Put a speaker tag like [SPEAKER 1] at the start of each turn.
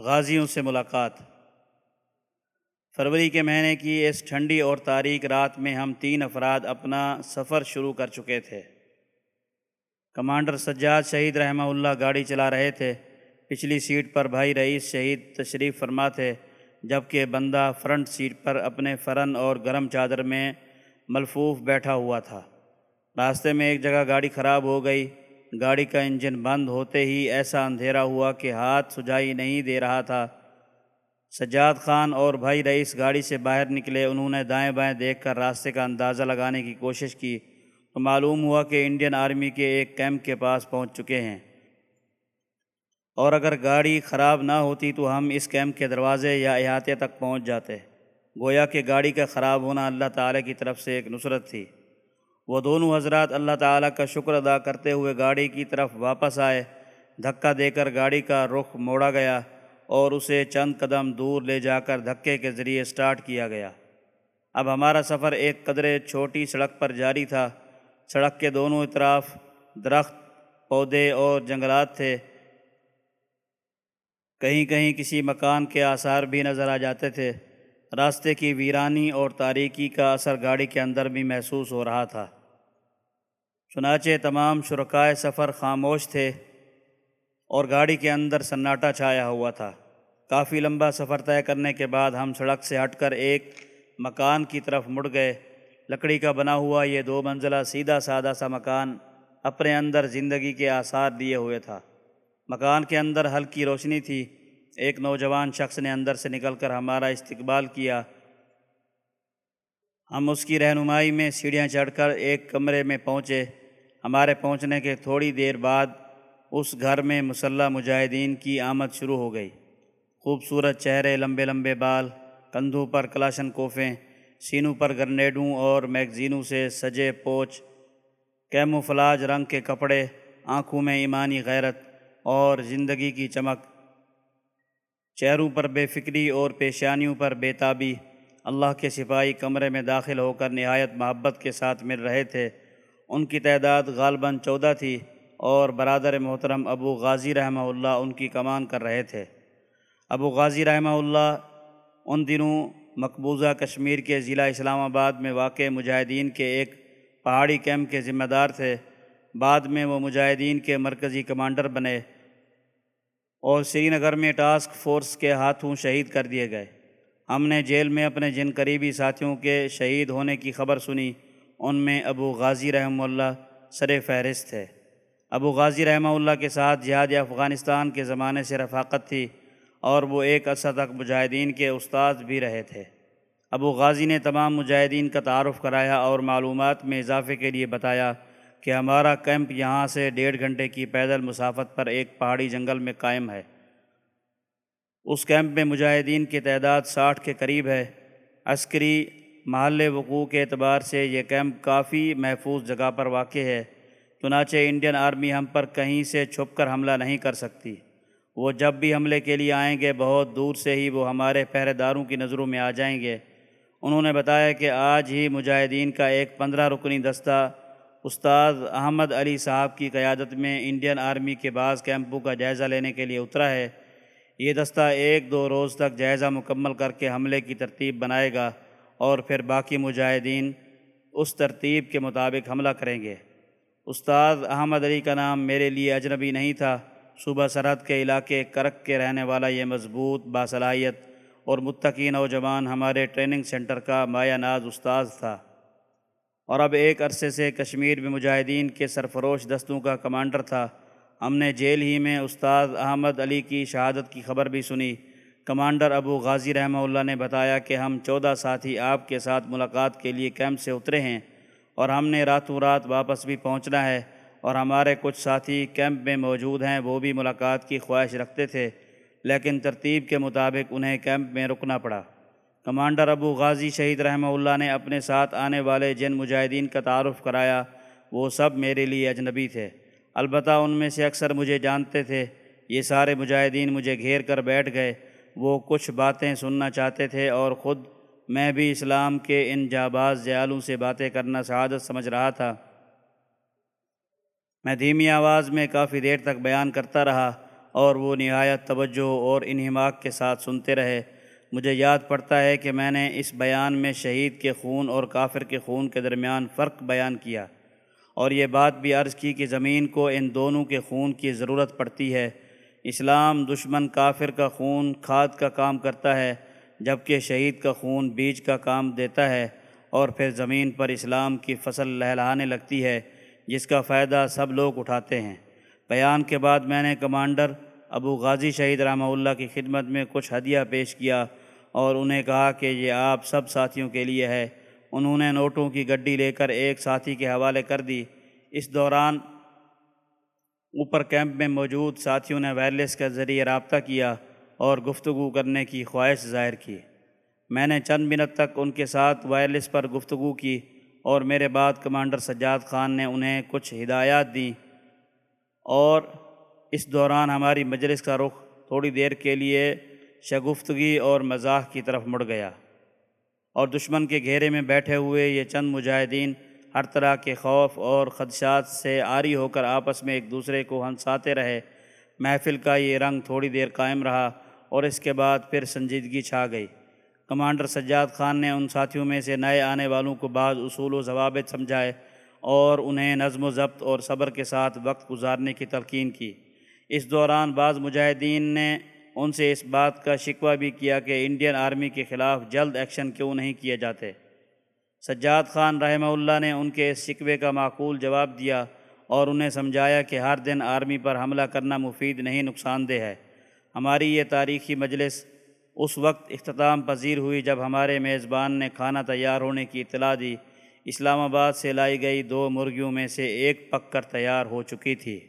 [SPEAKER 1] غازیوں سے ملاقات۔ فروری کے مہینے کی اس ٹھنڈی اور تاریک رات میں ہم تین افراد اپنا سفر شروع کر چکے تھے۔ کمانڈر سجاد شہید رحمہ اللہ گاڑی چلا رہے تھے۔ پچھلی سیٹ پر بھائی رئیس شہید تشریف فرما تھے، جبکہ بندہ فرنٹ سیٹ پر اپنے فرن اور گرم چادر میں ملفوف بیٹھا ہوا تھا۔ راستے میں ایک جگہ گاڑی خراب ہو گئی۔ گاڑی کا انجن بند ہوتے ہی ایسا اندھیرا ہوا کہ ہاتھ سجائی نہیں دے رہا تھا۔ سجاد خان اور بھائی رئیس گاڑی سے باہر نکلے، انہوں نے دائیں بائیں دیکھ کر راستے کا اندازہ لگانے کی کوشش کی تو معلوم ہوا کہ انڈین آرمی کے ایک کیمپ کے پاس پہنچ چکے ہیں۔ اور اگر گاڑی خراب نہ ہوتی تو ہم اس کیمپ کے دروازے یا احاطے تک پہنچ جاتے۔ گویا کہ گاڑی کا خراب ہونا اللہ تعالیٰ کی طرف سے ایک نصرت تھی۔ وہ دونوں حضرات اللہ تعالیٰ کا شکر ادا کرتے ہوئے گاڑی کی طرف واپس آئے۔ دھکا دے کر گاڑی کا رخ موڑا گیا اور اسے چند قدم دور لے جا کر دھکے کے ذریعے سٹارٹ کیا گیا۔ اب ہمارا سفر ایک قدرے چھوٹی سڑک پر جاری تھا۔ سڑک کے دونوں اطراف درخت، پودے اور جنگلات تھے۔ کہیں کہیں کسی مکان کے آثار بھی نظر آ جاتے تھے۔ راستے کی ویرانی اور تاریکی کا اثر گاڑی کے اندر بھی محسوس ہو رہا تھا۔ چنانچہ تمام شرکائے سفر خاموش تھے اور گاڑی کے اندر سناٹا چھایا ہوا تھا۔ کافی لمبا سفر طے کرنے کے بعد ہم سڑک سے ہٹ کر ایک مکان کی طرف مڑ گئے۔ لکڑی کا بنا ہوا یہ دو منزلہ سیدھا سادہ سا مکان اپنے اندر زندگی کے آثار دیے ہوئے تھا۔ مکان کے اندر ہلکی روشنی تھی۔ ایک نوجوان شخص نے اندر سے نکل کر ہمارا استقبال کیا۔ ہم اس کی رہنمائی میں سیڑھیاں چڑھ کر ایک کمرے میں پہنچے۔ ہمارے پہنچنے کے تھوڑی دیر بعد اس گھر میں مسلح مجاہدین کی آمد شروع ہو گئی۔ خوبصورت چہرے، لمبے لمبے بال، کندھوں پر کلاشن کوفیں، سینوں پر گرنیڈوں اور میگزینوں سے سجے پوچھ کیمو فلاج رنگ کے کپڑے، آنکھوں میں ایمانی غیرت اور زندگی کی چمک۔ چہروں پر بے فکری اور پیشانیوں پر بے تابی۔ اللہ کے سپاہی کمرے میں داخل ہو کر نہایت محبت کے ساتھ مل رہے تھے۔ ان کی تعداد غالباً چودہ تھی اور برادر محترم ابو غازی رحمہ اللہ ان کی کمان کر رہے تھے۔ ابو غازی رحمہ اللہ ان دنوں مقبوضہ کشمیر کے ضلع اسلام آباد میں واقع مجاہدین کے ایک پہاڑی کیمپ کے ذمہ دار تھے۔ بعد میں وہ مجاہدین کے مرکزی کمانڈر بنے اور سری نگر میں ٹاسک فورس کے ہاتھوں شہید کر دیے گئے۔ ہم نے جیل میں اپنے جن قریبی ساتھیوں کے شہید ہونے کی خبر سنی۔ ان میں ابو غازی رحمہ اللہ سر فہرست ہے ابو غازی رحمہ اللہ کے ساتھ جہاد افغانستان کے زمانے سے رفاقت تھی اور وہ ایک عرصہ تک مجاہدین کے استاد بھی رہے تھے۔ ابو غازی نے تمام مجاہدین کا تعارف کرایا اور معلومات میں اضافے کے لیے بتایا کہ ہمارا کیمپ یہاں سے ڈیڑھ گھنٹے کی پیدل مسافت پر ایک پہاڑی جنگل میں قائم ہے۔ اس کیمپ میں مجاہدین کی تعداد ساٹھ کے قریب ہے۔ عسکری محل وقوع کے اعتبار سے یہ کیمپ کافی محفوظ جگہ پر واقع ہے۔ چنانچہ انڈین آرمی ہم پر کہیں سے چھپ کر حملہ نہیں کر سکتی۔ وہ جب بھی حملے کے لیے آئیں گے، بہت دور سے ہی وہ ہمارے پہرے داروں کی نظروں میں آ جائیں گے۔ انہوں نے بتایا کہ آج ہی مجاہدین کا ایک پندرہ رکنی دستہ استاد احمد علی صاحب کی قیادت میں انڈین آرمی کے بعض کیمپوں کا جائزہ لینے کے لیے اترا ہے۔ یہ دستہ ایک دو روز تک جائزہ مکمل کر کے حملے کی ترتیب بنائے گا۔ اور پھر باقی مجاہدین اس ترتیب کے مطابق حملہ کریں گے۔ استاد احمد علی کا نام میرے لیے اجنبی نہیں تھا۔ صوبہ سرحد کے علاقے کرک کے رہنے والا یہ مضبوط باصلاحیت اور متقی نوجوان ہمارے ٹریننگ سینٹر کا مایا ناز استاد تھا۔ اور اب ایک عرصے سے کشمیر میں مجاہدین کے سرفروش دستوں کا کمانڈر تھا۔ ہم نے جیل ہی میں استاد احمد علی کی شہادت کی خبر بھی سنی۔ کمانڈر ابو غازی رحمہ اللہ نے بتایا کہ ہم چودہ ساتھی آپ کے ساتھ ملاقات کے لیے کیمپ سے اترے ہیں اور ہم نے راتوں رات واپس بھی پہنچنا ہے اور ہمارے کچھ ساتھی کیمپ میں موجود ہیں، وہ بھی ملاقات کی خواہش رکھتے تھے، لیکن ترتیب کے مطابق انہیں کیمپ میں رکنا پڑا۔ کمانڈر ابو غازی شہید رحمہ اللہ نے اپنے ساتھ آنے والے جن مجاہدین کا تعارف کرایا، وہ سب میرے لیے اجنبی تھے۔ البتہ ان میں سے اکثر مجھے جانتے تھے۔ یہ سارے مجاہدین مجھے گھیر کر بیٹھ گئے وہ کچھ باتیں سننا چاہتے تھے اور خود میں بھی اسلام کے ان جاباز زیالوں سے باتیں کرنا سعادت سمجھ رہا تھا۔ میں دھیمی آواز میں کافی دیر تک بیان کرتا رہا اور وہ نہایت توجہ اور انہماک کے ساتھ سنتے رہے۔ مجھے یاد پڑتا ہے کہ میں نے اس بیان میں شہید کے خون اور کافر کے خون کے درمیان فرق بیان کیا اور یہ بات بھی عرض کی کہ زمین کو ان دونوں کے خون کی ضرورت پڑتی ہے۔ اسلام دشمن کافر کا خون کھاد کا کام کرتا ہے، جبکہ شہید کا خون بیج کا کام دیتا ہے، اور پھر زمین پر اسلام کی فصل لہلانے لگتی ہے، جس کا فائدہ سب لوگ اٹھاتے ہیں۔ بیان کے بعد میں نے کمانڈر ابو غازی شہید رحمہ اللہ کی خدمت میں کچھ ہدیہ پیش کیا اور انہیں کہا کہ یہ آپ سب ساتھیوں کے لیے ہے۔ انہوں نے نوٹوں کی گڈی لے کر ایک ساتھی کے حوالے کر دی۔ اس دوران اوپر کیمپ میں موجود ساتھیوں نے وائرلیس کے ذریعے رابطہ کیا اور گفتگو کرنے کی خواہش ظاہر کی۔ میں نے چند منٹ تک ان کے ساتھ وائرلیس پر گفتگو کی اور میرے بعد کمانڈر سجاد خان نے انہیں کچھ ہدایات دیں۔ اور اس دوران ہماری مجلس کا رخ تھوڑی دیر کے لیے شگفتگی اور مزاح کی طرف مڑ گیا۔ اور دشمن کے گھیرے میں بیٹھے ہوئے یہ چند مجاہدین ہر طرح کے خوف اور خدشات سے آری ہو کر آپس میں ایک دوسرے کو ہنساتے رہے۔ محفل کا یہ رنگ تھوڑی دیر قائم رہا اور اس کے بعد پھر سنجیدگی چھا گئی۔ کمانڈر سجاد خان نے ان ساتھیوں میں سے نئے آنے والوں کو بعض اصول و ضوابط سمجھائے اور انہیں نظم و ضبط اور صبر کے ساتھ وقت گزارنے کی تلقین کی۔ اس دوران بعض مجاہدین نے ان سے اس بات کا شکوہ بھی کیا کہ انڈین آرمی کے خلاف جلد ایکشن کیوں نہیں کیے جاتے۔ سجاد خان رحمہ اللہ نے ان کے اس شکوے کا معقول جواب دیا اور انہیں سمجھایا کہ ہر دن آرمی پر حملہ کرنا مفید نہیں، نقصان دہ ہے۔ ہماری یہ تاریخی مجلس اس وقت اختتام پذیر ہوئی جب ہمارے میزبان نے کھانا تیار ہونے کی اطلاع دی۔ اسلام آباد سے لائی گئی دو مرغیوں میں سے ایک پک کر تیار ہو چکی تھی۔